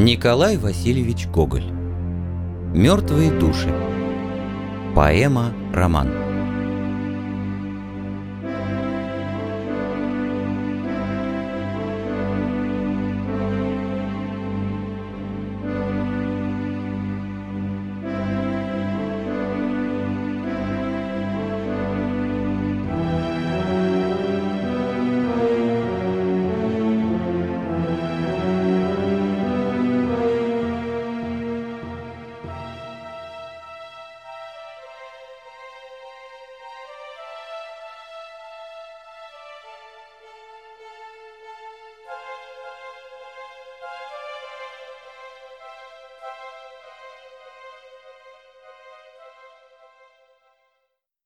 Николай Васильевич Гоголь. Мертвые души Поэма-роман